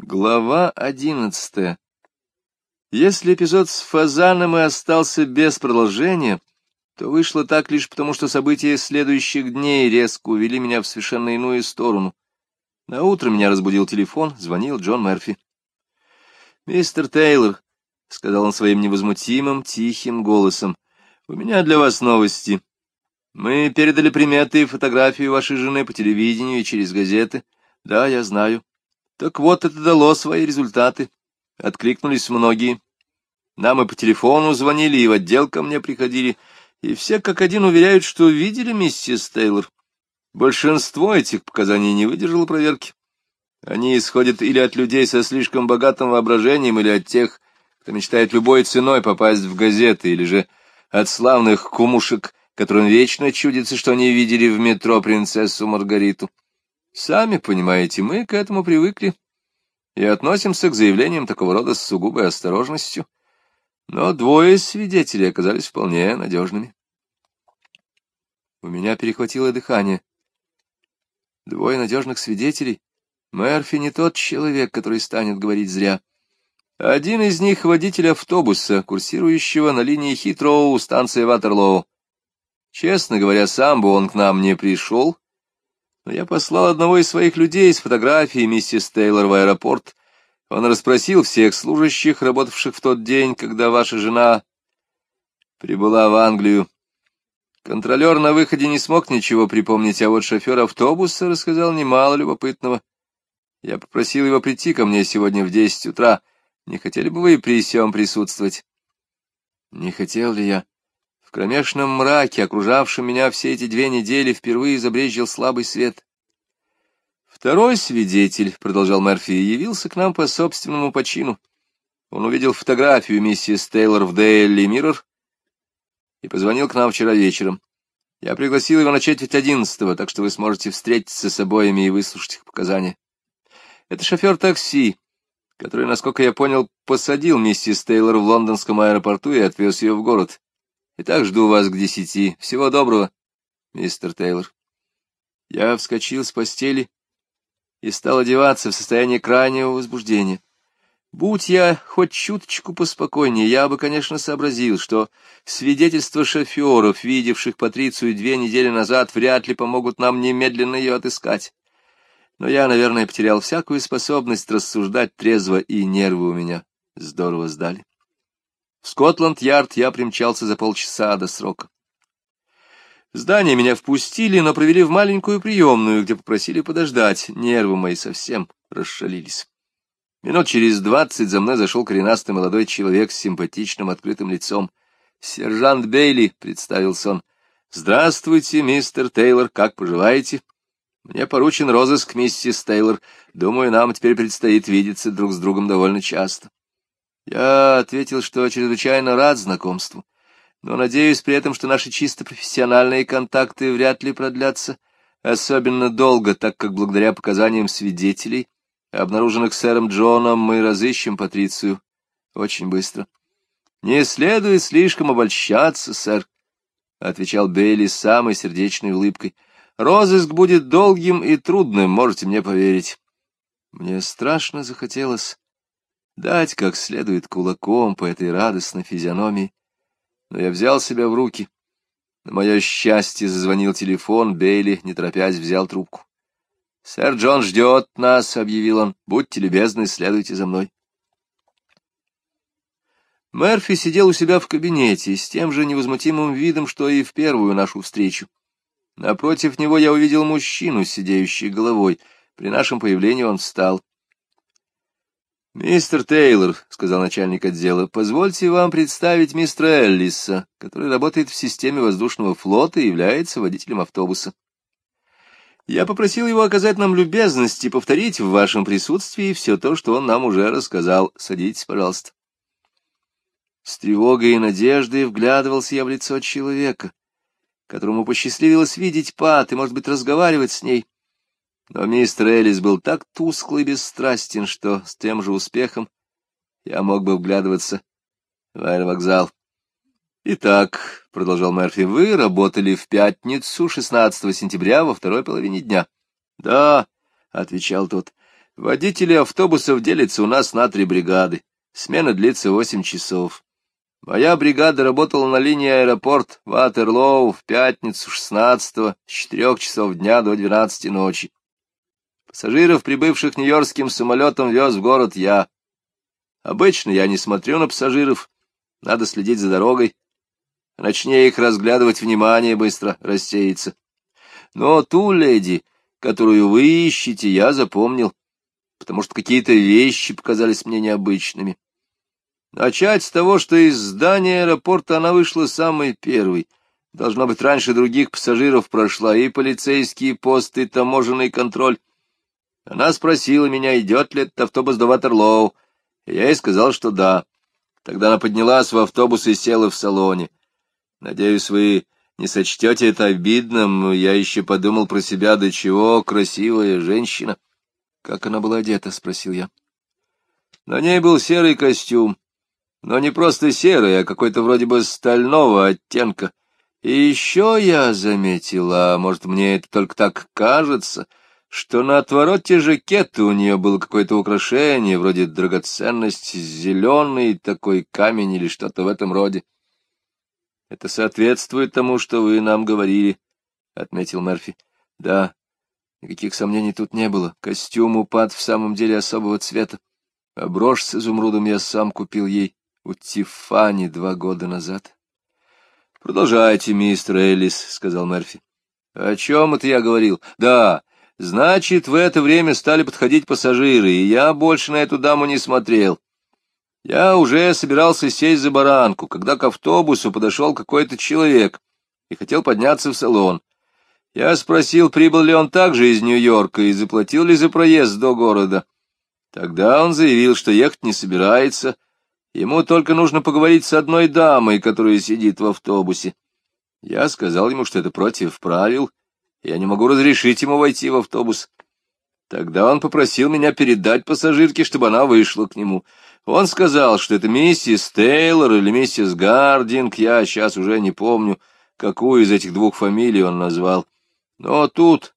Глава одиннадцатая. Если эпизод с фазаном и остался без продолжения, то вышло так лишь потому, что события следующих дней резко увели меня в совершенно иную сторону. На утро меня разбудил телефон, звонил Джон Мерфи. «Мистер Тейлор», — сказал он своим невозмутимым, тихим голосом, — «у меня для вас новости. Мы передали приметы и фотографию вашей жены по телевидению и через газеты. Да, я знаю. Так вот, это дало свои результаты. Откликнулись многие. Нам и по телефону звонили, и в отдел ко мне приходили, и все как один уверяют, что видели миссис Тейлор. Большинство этих показаний не выдержало проверки. Они исходят или от людей со слишком богатым воображением, или от тех, кто мечтает любой ценой попасть в газеты, или же от славных кумушек, которым вечно чудится, что они видели в метро принцессу Маргариту. Сами понимаете, мы к этому привыкли и относимся к заявлениям такого рода с сугубой осторожностью. Но двое свидетелей оказались вполне надежными. У меня перехватило дыхание. Двое надежных свидетелей. Мерфи не тот человек, который станет говорить зря. Один из них — водитель автобуса, курсирующего на линии Хитроу, станция Ватерлоу. Честно говоря, сам бы он к нам не пришел, но я послал одного из своих людей с фотографией миссис Тейлор в аэропорт. Он расспросил всех служащих, работавших в тот день, когда ваша жена прибыла в Англию. Контролер на выходе не смог ничего припомнить, а вот шофер автобуса рассказал немало любопытного. Я попросил его прийти ко мне сегодня в десять утра. Не хотели бы вы при всем присутствовать? Не хотел ли я? В кромешном мраке, окружавшем меня все эти две недели, впервые забрезжил слабый свет. Второй свидетель, — продолжал Мерфи, — явился к нам по собственному почину. Он увидел фотографию миссис Тейлор в Дейли Миррор и позвонил к нам вчера вечером. Я пригласил его на четверть одиннадцатого, так что вы сможете встретиться с обоими и выслушать их показания. Это шофер такси, который, насколько я понял, посадил миссис Тейлор в лондонском аэропорту и отвез ее в город. Итак, жду вас к десяти. Всего доброго, мистер Тейлор. Я вскочил с постели и стал одеваться в состоянии крайнего возбуждения. Будь я хоть чуточку поспокойнее, я бы, конечно, сообразил, что свидетельства шоферов, видевших Патрицию две недели назад, вряд ли помогут нам немедленно ее отыскать. Но я, наверное, потерял всякую способность рассуждать трезво, и нервы у меня здорово сдали. Скотланд-Ярд я примчался за полчаса до срока. Здание меня впустили, но провели в маленькую приемную, где попросили подождать. Нервы мои совсем расшалились. Минут через двадцать за мной зашел коренастый молодой человек с симпатичным открытым лицом. «Сержант Бейли», — представился он. «Здравствуйте, мистер Тейлор, как поживаете?» «Мне поручен розыск миссис Тейлор. Думаю, нам теперь предстоит видеться друг с другом довольно часто». Я ответил, что чрезвычайно рад знакомству, но надеюсь при этом, что наши чисто профессиональные контакты вряд ли продлятся особенно долго, так как благодаря показаниям свидетелей, обнаруженных сэром Джоном, мы разыщем Патрицию очень быстро. — Не следует слишком обольщаться, сэр, — отвечал Бейли с самой сердечной улыбкой. — Розыск будет долгим и трудным, можете мне поверить. Мне страшно захотелось дать как следует кулаком по этой радостной физиономии. Но я взял себя в руки. На мое счастье зазвонил телефон, Бейли, не торопясь, взял трубку. — Сэр Джон ждет нас, — объявил он. — Будьте любезны, следуйте за мной. Мерфи сидел у себя в кабинете с тем же невозмутимым видом, что и в первую нашу встречу. Напротив него я увидел мужчину, сидеющий головой. При нашем появлении он встал. «Мистер Тейлор», — сказал начальник отдела, — «позвольте вам представить мистера Эллиса, который работает в системе воздушного флота и является водителем автобуса. Я попросил его оказать нам любезность и повторить в вашем присутствии все то, что он нам уже рассказал. Садитесь, пожалуйста». С тревогой и надеждой вглядывался я в лицо человека, которому посчастливилось видеть Пат и, может быть, разговаривать с ней. Но мистер Элис был так тусклый и бесстрастен, что с тем же успехом я мог бы вглядываться в аэровокзал. «Итак», — продолжал Мерфи, — «вы работали в пятницу, 16 сентября, во второй половине дня». «Да», — отвечал тот, — Водители автобусов делятся у нас на три бригады. Смена длится восемь часов. Моя бригада работала на линии аэропорт Ватерлоу в пятницу 16 с 4 часов дня до 12 ночи. Пассажиров, прибывших нью-йоркским самолетом, вез в город я. Обычно я не смотрю на пассажиров, надо следить за дорогой. Начни их разглядывать, внимание быстро рассеется. Но ту леди, которую вы ищете, я запомнил, потому что какие-то вещи показались мне необычными. Начать с того, что из здания аэропорта она вышла самой первой. Должно быть, раньше других пассажиров прошла и полицейские посты, и таможенный контроль. Она спросила меня, идет ли этот автобус до Ватерлоу. Я ей сказал, что да. Тогда она поднялась в автобус и села в салоне. Надеюсь, вы не сочтете это обидным, я еще подумал про себя, до чего красивая женщина. — Как она была одета? — спросил я. На ней был серый костюм, но не просто серый, а какой-то вроде бы стального оттенка. И еще я заметила, а может, мне это только так кажется, что на отвороте жакета у нее было какое-то украшение, вроде драгоценность, зеленый такой камень или что-то в этом роде. — Это соответствует тому, что вы нам говорили, — отметил Мерфи. — Да, никаких сомнений тут не было. Костюм упад в самом деле особого цвета. А брошь с изумрудом я сам купил ей у Тиффани два года назад. — Продолжайте, мистер Эллис, — сказал Мерфи. — О чем это я говорил? Да, значит, в это время стали подходить пассажиры, и я больше на эту даму не смотрел. Я уже собирался сесть за баранку, когда к автобусу подошел какой-то человек и хотел подняться в салон. Я спросил, прибыл ли он также из Нью-Йорка и заплатил ли за проезд до города. Тогда он заявил, что ехать не собирается, ему только нужно поговорить с одной дамой, которая сидит в автобусе. Я сказал ему, что это против правил, я не могу разрешить ему войти в автобус. Тогда он попросил меня передать пассажирке, чтобы она вышла к нему. Он сказал, что это миссис Тейлор или миссис Гардинг, я сейчас уже не помню, какую из этих двух фамилий он назвал. Но тут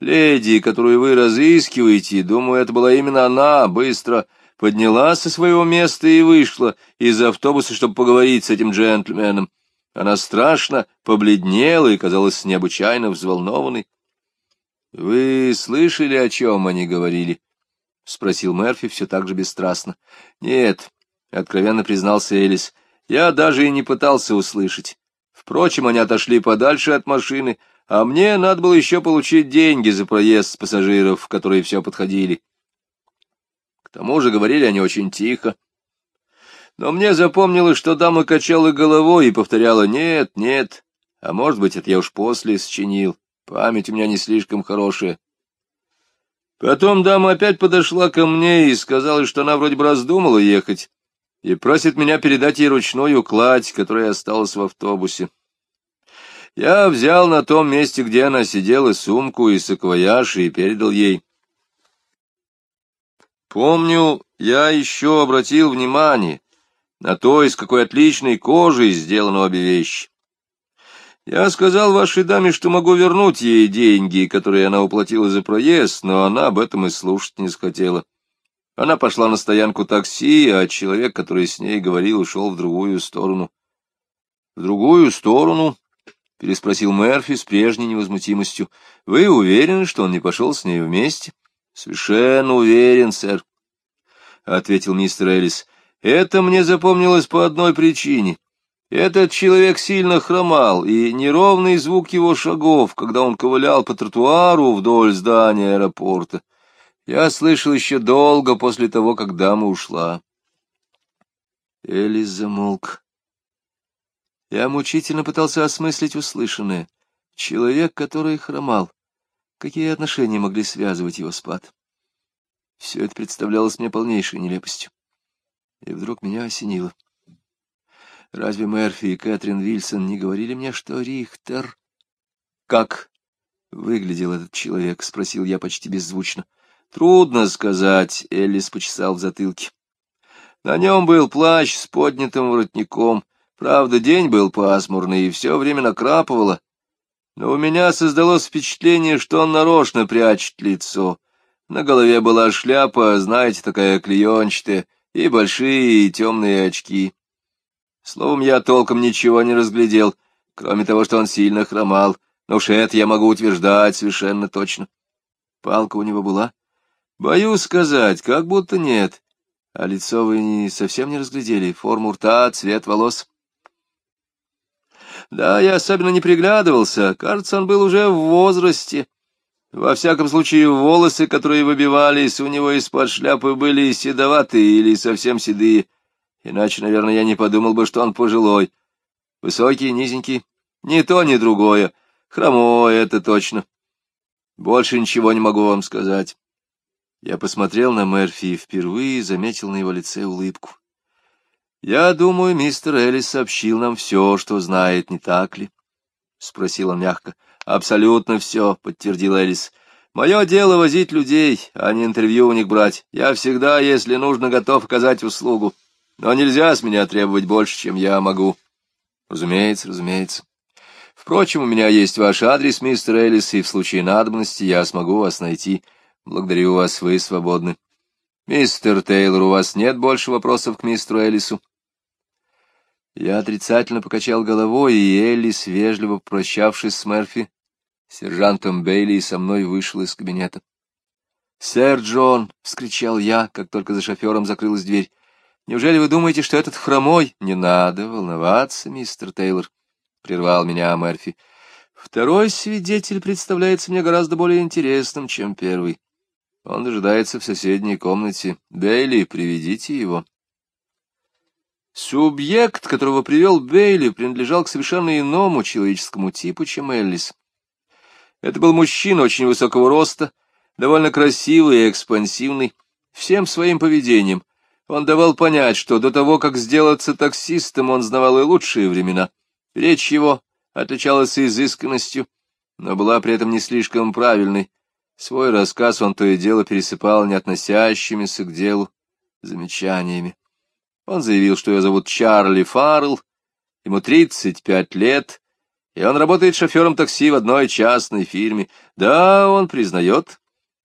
леди, которую вы разыскиваете, думаю, это была именно она, быстро поднялась со своего места и вышла из автобуса, чтобы поговорить с этим джентльменом. Она страшно побледнела и казалась необычайно взволнованной. — Вы слышали, о чем они говорили? — спросил Мерфи все так же бесстрастно. — Нет, — откровенно признался Элис, — я даже и не пытался услышать. Впрочем, они отошли подальше от машины, а мне надо было еще получить деньги за проезд с пассажиров, которые все подходили. К тому же говорили они очень тихо. Но мне запомнилось, что дама качала головой и повторяла «нет, нет», а может быть, это я уж после счинил. Память у меня не слишком хорошая. Потом дама опять подошла ко мне и сказала, что она вроде бы раздумала ехать, и просит меня передать ей ручную кладь, которая осталась в автобусе. Я взял на том месте, где она сидела, сумку и саквояж и передал ей. Помню, я еще обратил внимание на то, из какой отличной кожи сделаны обе вещи. Я сказал вашей даме, что могу вернуть ей деньги, которые она уплатила за проезд, но она об этом и слушать не захотела. Она пошла на стоянку такси, а человек, который с ней говорил, ушел в другую сторону. — В другую сторону? — переспросил Мерфи с прежней невозмутимостью. — Вы уверены, что он не пошел с ней вместе? — Совершенно уверен, сэр, — ответил мистер Эллис. — Это мне запомнилось по одной причине. Этот человек сильно хромал, и неровный звук его шагов, когда он ковылял по тротуару вдоль здания аэропорта, я слышал еще долго после того, как дама ушла. Элис замолк. Я мучительно пытался осмыслить услышанное. Человек, который хромал. Какие отношения могли связывать его с Пат? Все это представлялось мне полнейшей нелепостью. И вдруг меня осенило. Разве Мерфи и Кэтрин Вильсон не говорили мне, что Рихтер... — Как выглядел этот человек? — спросил я почти беззвучно. — Трудно сказать, — Эллис почесал в затылке. На нем был плащ с поднятым воротником. Правда, день был пасмурный, и все время накрапывало. Но у меня создалось впечатление, что он нарочно прячет лицо. На голове была шляпа, знаете, такая клеенчатая, и большие темные очки. Словом, я толком ничего не разглядел, кроме того, что он сильно хромал. Но уж это я могу утверждать совершенно точно. Палка у него была? Боюсь сказать, как будто нет. А лицо вы не, совсем не разглядели, форму рта, цвет волос. Да, я особенно не приглядывался. Кажется, он был уже в возрасте. Во всяком случае, волосы, которые выбивались у него из-под шляпы, были седоватые или совсем седые. Иначе, наверное, я не подумал бы, что он пожилой. Высокий, низенький. Ни то, ни другое. Хромой, это точно. Больше ничего не могу вам сказать. Я посмотрел на Мерфи и впервые заметил на его лице улыбку. «Я думаю, мистер Элlis сообщил нам все, что знает, не так ли?» — спросил он мягко. «Абсолютно все», — подтвердил Элис. «Мое дело возить людей, а не интервью у них брать. Я всегда, если нужно, готов оказать услугу. Но нельзя с меня требовать больше, чем я могу». «Разумеется, разумеется. Впрочем, у меня есть ваш адрес, мистер Элис, и в случае надобности я смогу вас найти». Благодарю вас, вы свободны. Мистер Тейлор, у вас нет больше вопросов к мистеру Элису? Я отрицательно покачал головой, и Элис, вежливо попрощавшись с Мерфи, сержантом Бейли со мной вышел из кабинета. «Сэр Джон!» — вскричал я, как только за шофером закрылась дверь. «Неужели вы думаете, что этот хромой?» «Не надо волноваться, мистер Тейлор», — прервал меня Мерфи. «Второй свидетель представляется мне гораздо более интересным, чем первый. Он дожидается в соседней комнате. Бейли, приведите его. Субъект, которого привел Бейли, принадлежал к совершенно иному человеческому типу, чем Эллис. Это был мужчина очень высокого роста, довольно красивый и экспансивный, всем своим поведением. Он давал понять, что до того, как сделаться таксистом, он знавал и лучшие времена. Речь его отличалась изысканностью, но была при этом не слишком правильной. Свой рассказ он то и дело пересыпал не относящимися к делу замечаниями. Он заявил, что его зовут Чарли Фаррелл, ему 35 лет, и он работает шофером такси в одной частной фирме. Да, он признает,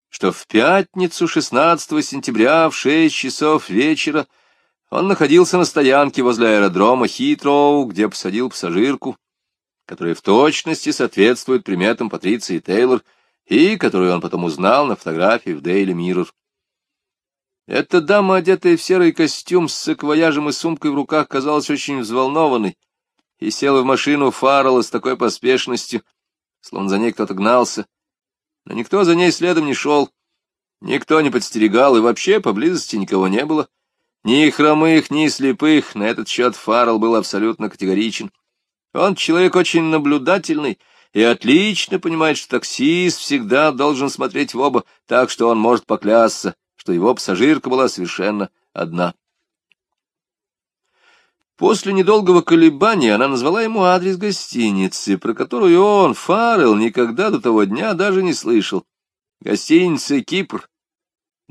что в пятницу 16 сентября в 6 часов вечера он находился на стоянке возле аэродрома Хитроу, где посадил пассажирку, которая в точности соответствует приметам Патриции Тейлор — и которую он потом узнал на фотографии в Daily Mirror. Эта дама, одетая в серый костюм с саквояжем и сумкой в руках, казалась очень взволнованной и села в машину Фаррелла с такой поспешностью, словно за ней кто-то гнался. Но никто за ней следом не шел, никто не подстерегал, и вообще поблизости никого не было. Ни хромых, ни слепых, на этот счет Фаррелл был абсолютно категоричен. Он человек очень наблюдательный, и отлично понимает, что таксист всегда должен смотреть в оба, так что он может поклясться, что его пассажирка была совершенно одна. После недолгого колебания она назвала ему адрес гостиницы, про которую он, Фаррелл, никогда до того дня даже не слышал. Гостиница «Кипр»,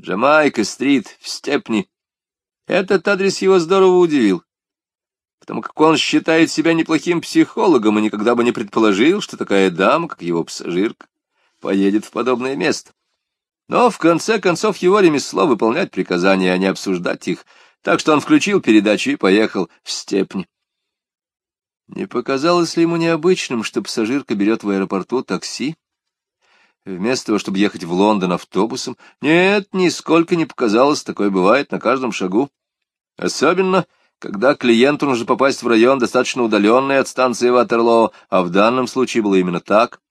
Джамайка-стрит в Степни. Этот адрес его здорово удивил потому как он считает себя неплохим психологом и никогда бы не предположил, что такая дама, как его пассажирка, поедет в подобное место. Но в конце концов его ремесло выполнять приказания, а не обсуждать их, так что он включил передачу и поехал в степни. Не показалось ли ему необычным, что пассажирка берет в аэропорту такси? Вместо того, чтобы ехать в Лондон автобусом? Нет, нисколько не показалось, такое бывает на каждом шагу. Особенно когда клиенту нужно попасть в район, достаточно удаленный от станции Ватерлоо, а в данном случае было именно так.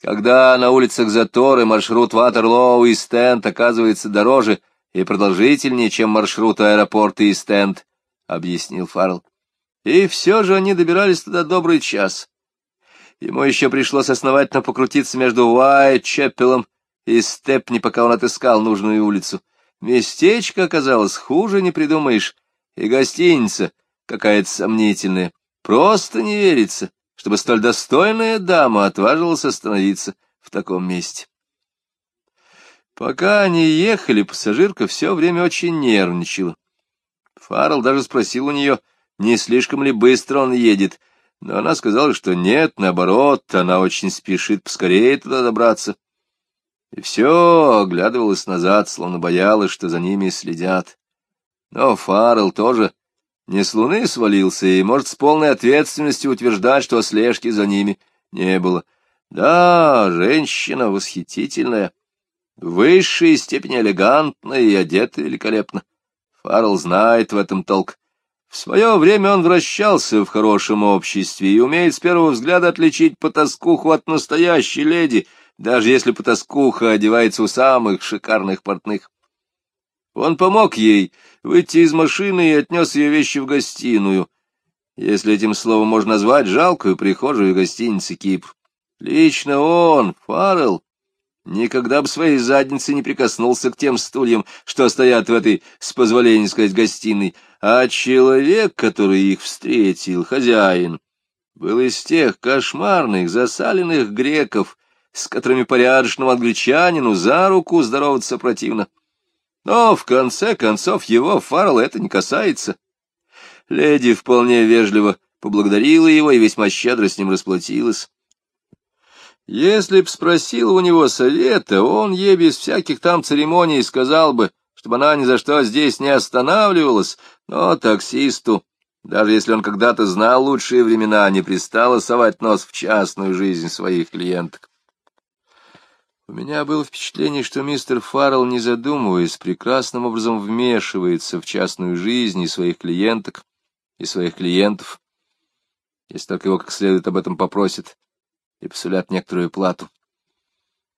Когда на улицах заторы маршрут Ватерлоо и Стенд оказывается дороже и продолжительнее, чем маршрут аэропорта и Стенд, — объяснил Фаррелл. И все же они добирались туда добрый час. Ему еще пришлось основательно покрутиться между Уайт-Чеппелом и Степни, пока он отыскал нужную улицу. Местечко оказалось хуже не придумаешь, и гостиница какая-то сомнительная. Просто не верится, чтобы столь достойная дама отважилась остановиться в таком месте. Пока они ехали, пассажирка все время очень нервничала. Фаррелл даже спросил у нее, не слишком ли быстро он едет, но она сказала, что нет, наоборот, она очень спешит поскорее туда добраться. и все оглядывалась назад, словно боялась, что за ними следят. Но Фаррелл тоже не с луны свалился и может с полной ответственностью утверждать, что слежки за ними не было. Да, женщина восхитительная, в высшей степени элегантная и одета великолепно. Фаррелл знает в этом толк. В свое время он вращался в хорошем обществе и умеет с первого взгляда отличить потаскуху от настоящей леди, даже если потаскуха одевается у самых шикарных портных. Он помог ей выйти из машины и отнес ее вещи в гостиную, если этим словом можно назвать жалкую прихожую гостиницы Кипр. Лично он, Фаррелл, никогда бы своей задницей не прикоснулся к тем стульям, что стоят в этой, с позволения сказать, гостиной, а человек, который их встретил, хозяин, был из тех кошмарных, засаленных греков, с которыми порядочному англичанину за руку здороваться противно. Но, в конце концов, его Фаррелл это не касается. Леди вполне вежливо поблагодарила его и весьма щедро с ним расплатилась. Если б спросил у него совета, он ей без всяких там церемоний сказал бы, чтобы она ни за что здесь не останавливалась, но таксисту, даже если он когда-то знал лучшие времена, не пристало совать нос в частную жизнь своих клиенток. У меня было впечатление, что мистер Фаррелл, не задумываясь, прекрасным образом вмешивается в частную жизнь и своих клиенток, и своих клиентов, если только его как следует об этом попросит и посулят некоторую плату.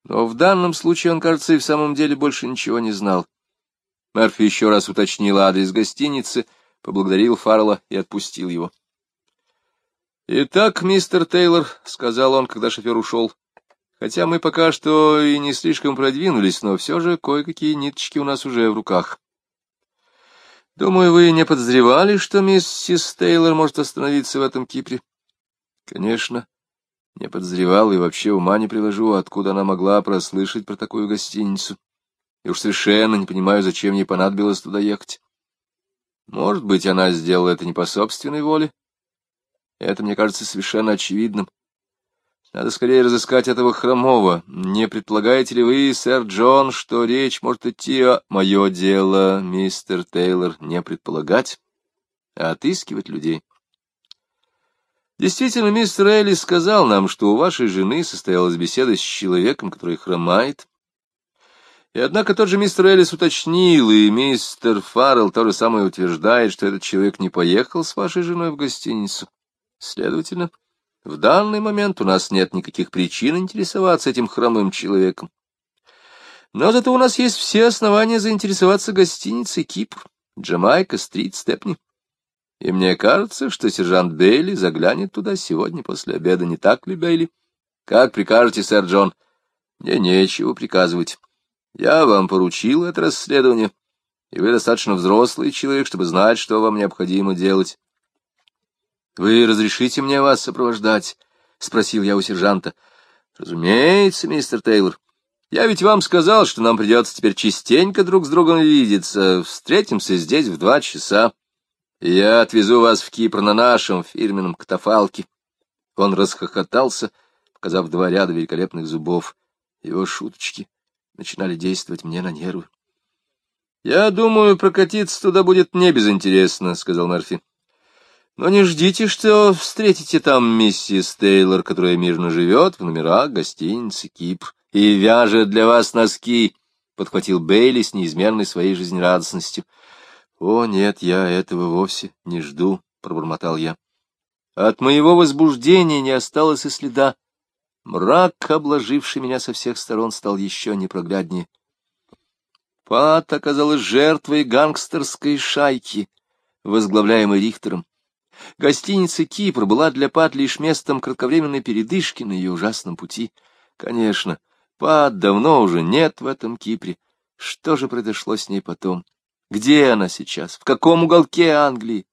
Но в данном случае он, кажется, и в самом деле больше ничего не знал. Мерфи еще раз уточнил адрес гостиницы, поблагодарил Фаррелла и отпустил его. — Итак, мистер Тейлор, — сказал он, когда шофер ушел, — хотя мы пока что и не слишком продвинулись, но все же кое-какие ниточки у нас уже в руках. Думаю, вы не подозревали, что миссис Тейлор может остановиться в этом Кипре? — Конечно. Не подозревал и вообще ума не приложу, откуда она могла прослышать про такую гостиницу. И уж совершенно не понимаю, зачем ей понадобилось туда ехать. Может быть, она сделала это не по собственной воле? Это, мне кажется, совершенно очевидным. Надо скорее разыскать этого хромого. Не предполагаете ли вы, сэр Джон, что речь может идти о... Мое дело, мистер Тейлор, не предполагать, а отыскивать людей. Действительно, мистер Элли сказал нам, что у вашей жены состоялась беседа с человеком, который хромает. И однако тот же мистер Эллис уточнил, и мистер Фаррелл то же самое утверждает, что этот человек не поехал с вашей женой в гостиницу. Следовательно, в данный момент у нас нет никаких причин интересоваться этим хромым человеком. Но зато у нас есть все основания заинтересоваться гостиницей Кипр, Джамайка, Стрит, Степни. И мне кажется, что сержант Бейли заглянет туда сегодня после обеда, не так ли, Бейли? Как прикажете, сэр Джон? Мне нечего приказывать. Я вам поручил это расследование, и вы достаточно взрослый человек, чтобы знать, что вам необходимо делать. — Вы разрешите мне вас сопровождать? — спросил я у сержанта. — Разумеется, мистер Тейлор. Я ведь вам сказал, что нам придется теперь частенько друг с другом видеться. Встретимся здесь в два часа. Я отвезу вас в Кипр на нашем фирменном катафалке. Он расхохотался, показав два ряда великолепных зубов. Его шуточки начинали действовать мне на нервы. — Я думаю, прокатиться туда будет не безинтересно, — сказал Мерфи. — Но не ждите, что встретите там миссис Тейлор, которая мирно живет в номерах гостиницы Кипр и вяжет для вас носки, — подхватил Бейли с неизменной своей жизнерадостностью. — О, нет, я этого вовсе не жду, — пробормотал я. От моего возбуждения не осталось и следа. Мрак, обложивший меня со всех сторон, стал еще непрогляднее. Пат оказалась жертвой гангстерской шайки, возглавляемой Рихтером. Гостиница «Кипр» была для Пат лишь местом кратковременной передышки на ее ужасном пути. Конечно, Пат давно уже нет в этом Кипре. Что же произошло с ней потом? Где она сейчас? В каком уголке Англии?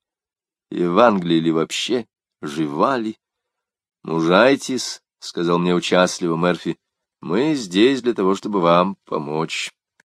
И в Англии ли вообще? Жива ли? Мужайтесь, — сказал мне участливо Мерфи, — мы здесь для того, чтобы вам помочь.